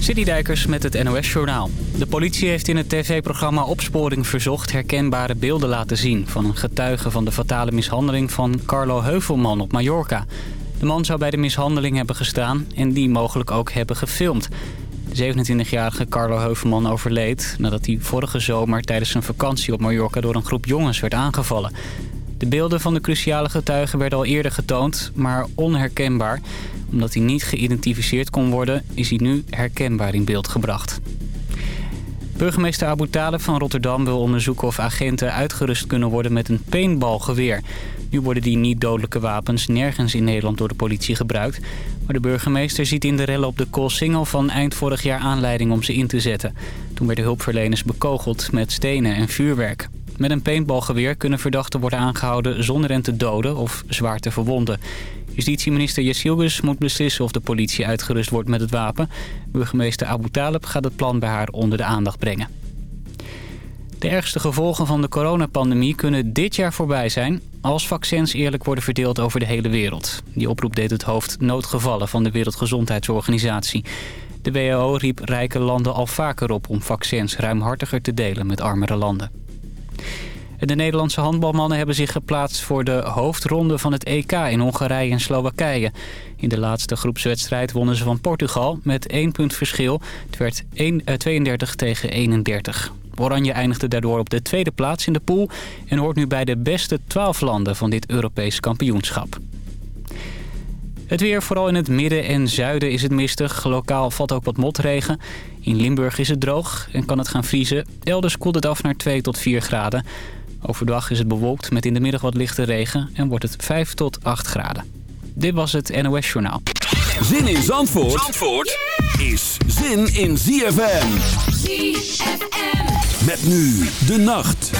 Dijkers met het NOS Journaal. De politie heeft in het tv-programma Opsporing Verzocht... herkenbare beelden laten zien... van een getuige van de fatale mishandeling van Carlo Heuvelman op Mallorca. De man zou bij de mishandeling hebben gestaan... en die mogelijk ook hebben gefilmd. De 27-jarige Carlo Heuvelman overleed... nadat hij vorige zomer tijdens zijn vakantie op Mallorca... door een groep jongens werd aangevallen. De beelden van de cruciale getuigen werden al eerder getoond, maar onherkenbaar. Omdat hij niet geïdentificeerd kon worden, is hij nu herkenbaar in beeld gebracht. Burgemeester Abu Talib van Rotterdam wil onderzoeken of agenten uitgerust kunnen worden met een paintballgeweer. Nu worden die niet-dodelijke wapens nergens in Nederland door de politie gebruikt. Maar de burgemeester ziet in de rellen op de Koolsingel van eind vorig jaar aanleiding om ze in te zetten. Toen werden hulpverleners bekogeld met stenen en vuurwerk. Met een paintballgeweer kunnen verdachten worden aangehouden zonder hen te doden of zwaar te verwonden. Justitieminister Yassilgus moet beslissen of de politie uitgerust wordt met het wapen. Burgemeester Abu Talib gaat het plan bij haar onder de aandacht brengen. De ergste gevolgen van de coronapandemie kunnen dit jaar voorbij zijn... als vaccins eerlijk worden verdeeld over de hele wereld. Die oproep deed het hoofd noodgevallen van de Wereldgezondheidsorganisatie. De WHO riep rijke landen al vaker op om vaccins ruimhartiger te delen met armere landen. De Nederlandse handbalmannen hebben zich geplaatst voor de hoofdronde van het EK in Hongarije en Slowakije. In de laatste groepswedstrijd wonnen ze van Portugal met één punt verschil. Het werd 1, 32 eh, tegen 31. Oranje eindigde daardoor op de tweede plaats in de pool... en hoort nu bij de beste 12 landen van dit Europees kampioenschap. Het weer, vooral in het midden en zuiden, is het mistig. Lokaal valt ook wat motregen. In Limburg is het droog en kan het gaan vriezen. Elders koelt het af naar 2 tot 4 graden. Overdag is het bewolkt met in de middag wat lichte regen en wordt het 5 tot 8 graden. Dit was het NOS Journaal. Zin in Zandvoort, Zandvoort is zin in ZFM. ZFM. Met nu de nacht.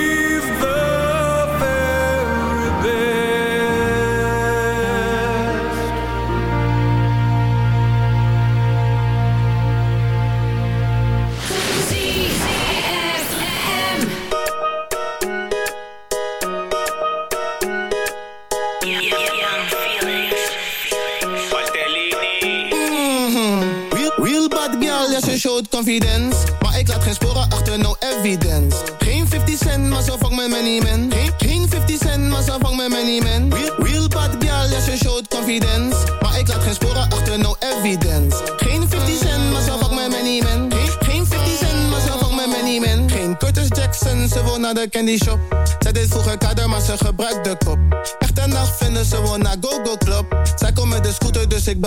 confidence. Maar ik laat geen sporen achter, no evidence. Geen 50 cent, maar zo vang mijn money man. Geen, 50 cent, maar ze vang mijn money man. Real, real bad girl, yes, je showt confidence. Maar ik laat geen sporen achter, no evidence. Geen 50 cent, maar ze vang mijn money man. Geen, 50 cent, maar zo vang mijn money man. Geen Curtis Jackson, ze wil naar de candy shop. Zij deed vroeger kader, maar ze gebruikt de kop.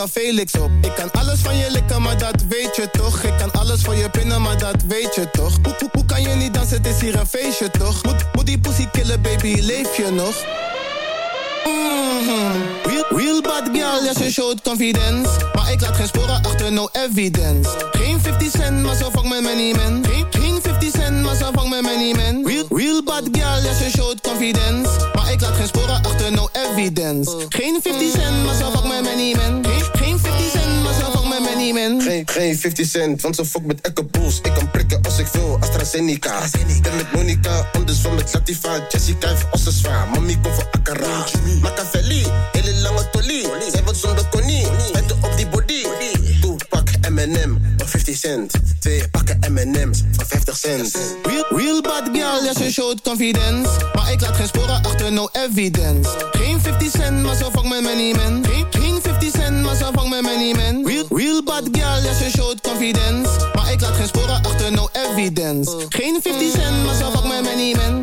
Felix op. Ik kan alles van je likken, maar dat weet je toch. Ik kan alles van je pinnen, maar dat weet je toch. Hoe, hoe, hoe kan je niet dansen, het is hier een feestje toch. Moet, moet die pussy killen, baby, leef je nog? Real, bad girl, ja ze confidence. Maar ik laat geen sporen achter, no evidence. Geen 50 cent, maar zo vang mijn money man. Geen, geen 50 cent, maar zo vang mijn money man. Real, real bad girl, ja ze showt confidence. Maar ik laat geen sporen achter, no evidence. Geen 50 cent, maar zo vang mijn money man. Geen, geen 50 cent, want ze fuck met Bulls. Ik kan prikken als ik wil, AstraZeneca. Ben met Monica, anders van met Latifa. Jessica heeft ossen zwaar, mami komt voor Akara. Machiavelli, hele lange tolie. Zij wordt zonder konie, spijten op die body. Toepak, M&M, 50 cent. Twee pakken M&M's van 50 cent. Real, real bad girl, ja ze showt confidence. Maar ik laat geen sporen achter, no evidence. Geen 50 cent, maar zo vang mijn money man. Geen, geen 50 cent, maar zo vang mijn money man. Real, bad girl, ja ze showt confidence. Maar ik laat geen sporen achter, no evidence. Geen 50 cent, maar zo vang mijn money man.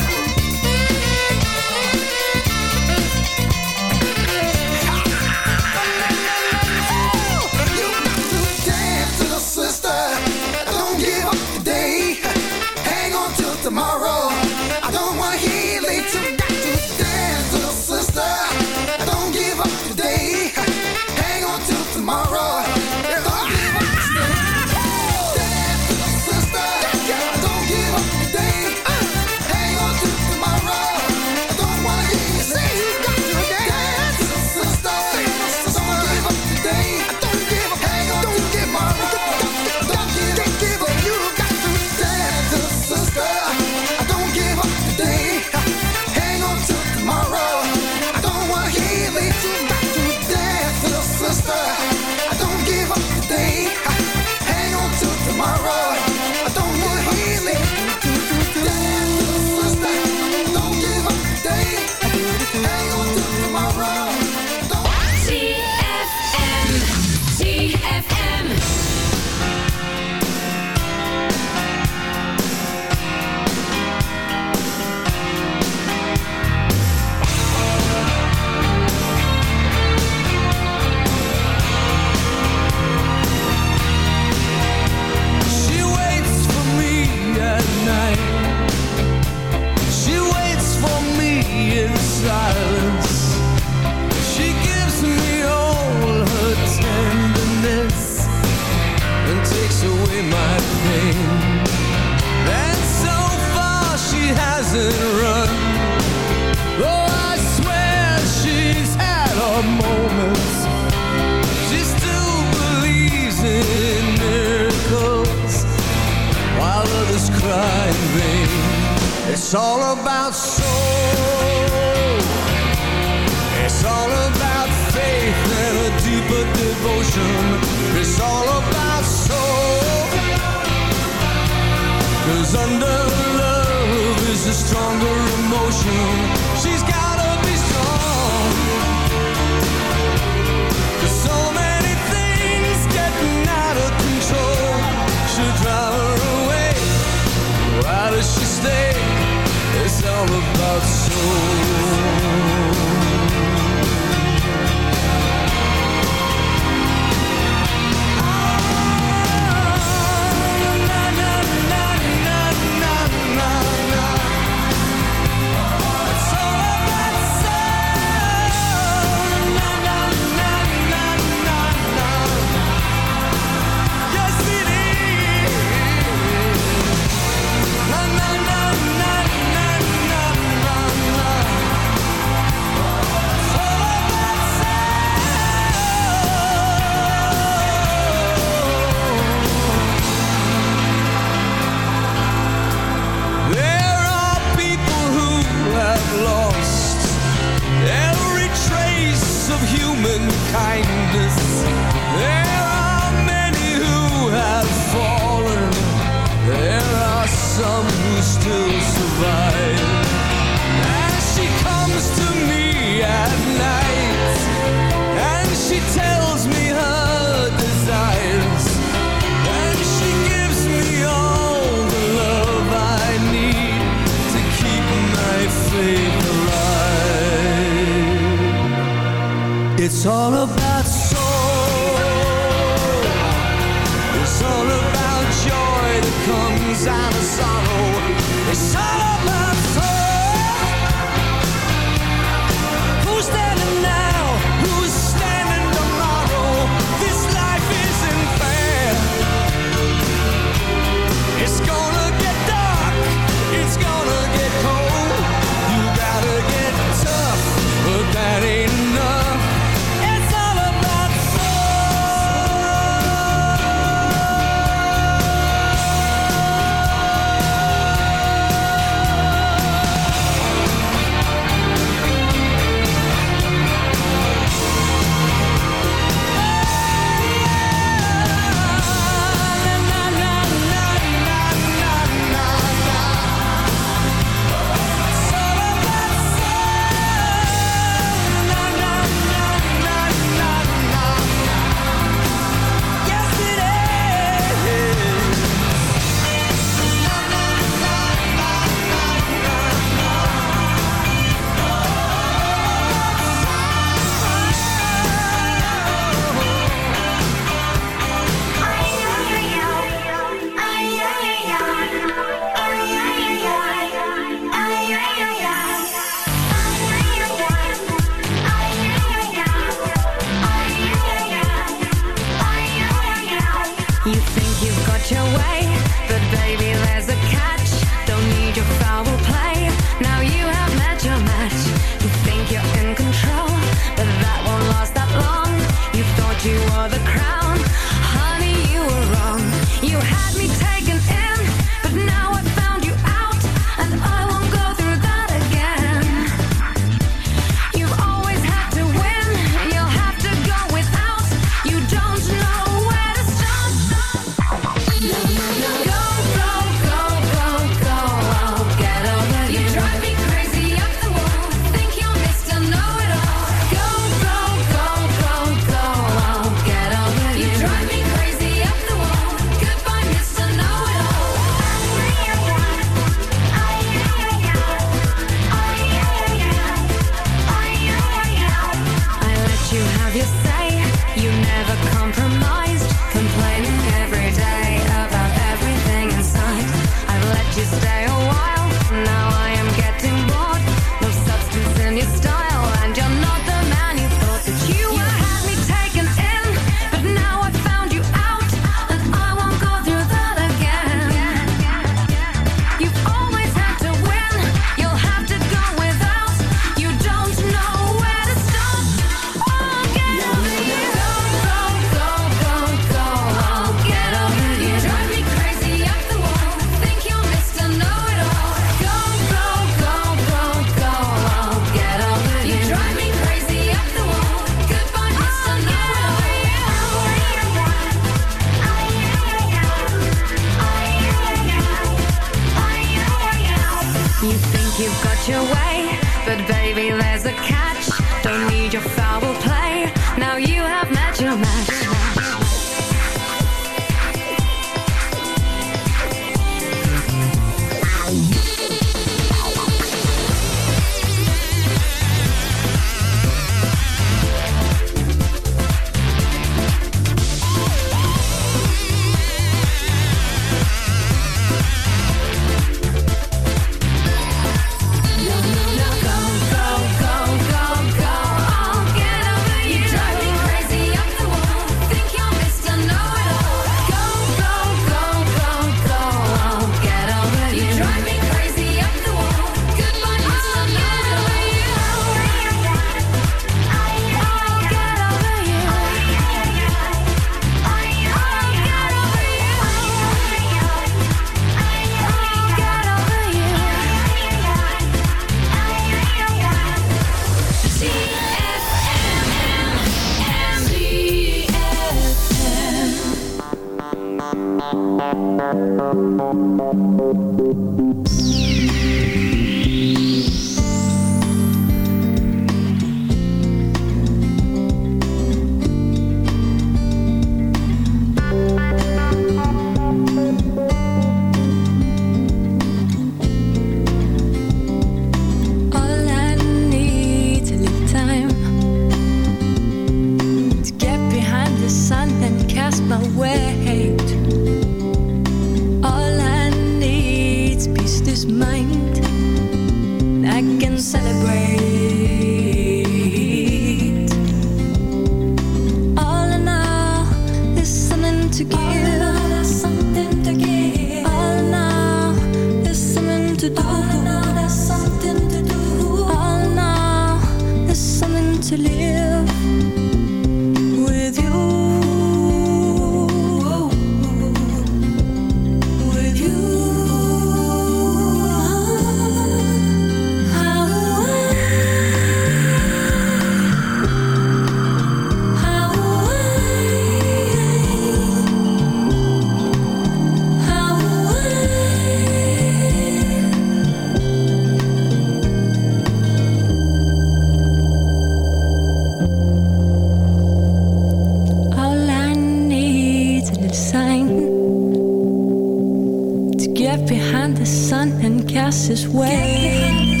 fastest way.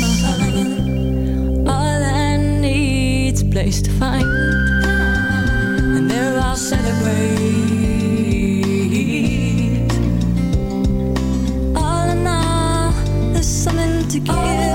All I need's a place to find, and there I'll celebrate. All in all, there's something to give.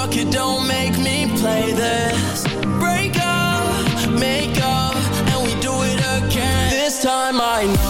fuck it, don't make me play this. Break up, make up, and we do it again. This time I know.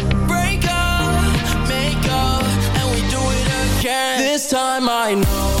This time I know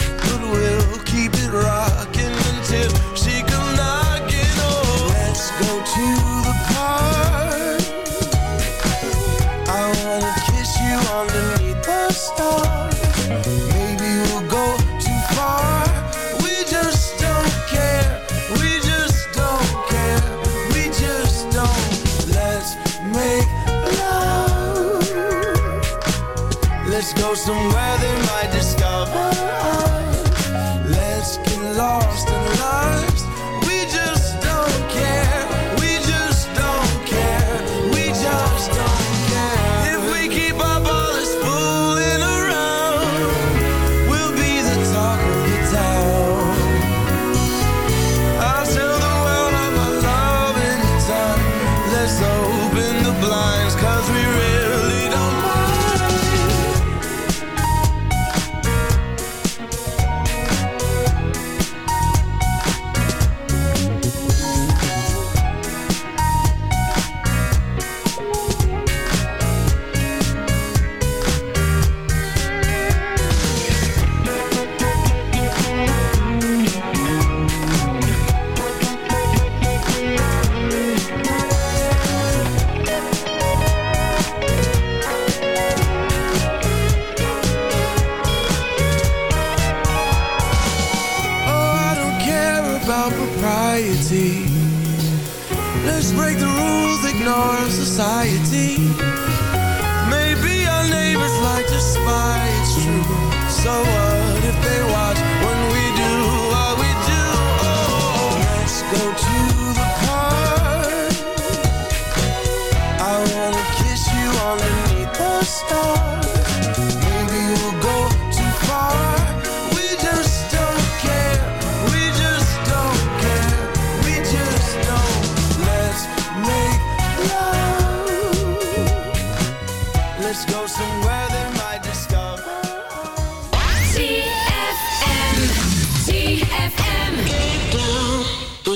variety. Let's break the rules, ignore society. Maybe our neighbors like to spy, it's true. So what?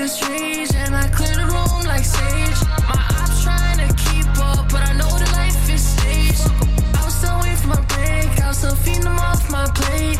this rage and I clear the room like sage. My opps trying to keep up, but I know the life is stage. I'm still waiting for my break, I'm still feeding them off my plate.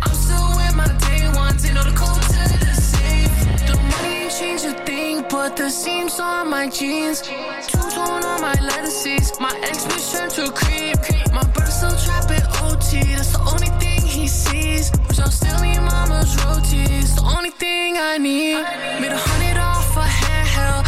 I'm still with my day ones, they know the code to the safe. The money ain't changed a thing, but the seams on my jeans. Two-tone on my lettuces, my ex bitch turned to creep. My brother still trapping OT, that's the only thing he sees cause I'm still in mama's royalties. The only thing I need. Made a hundred off a handheld.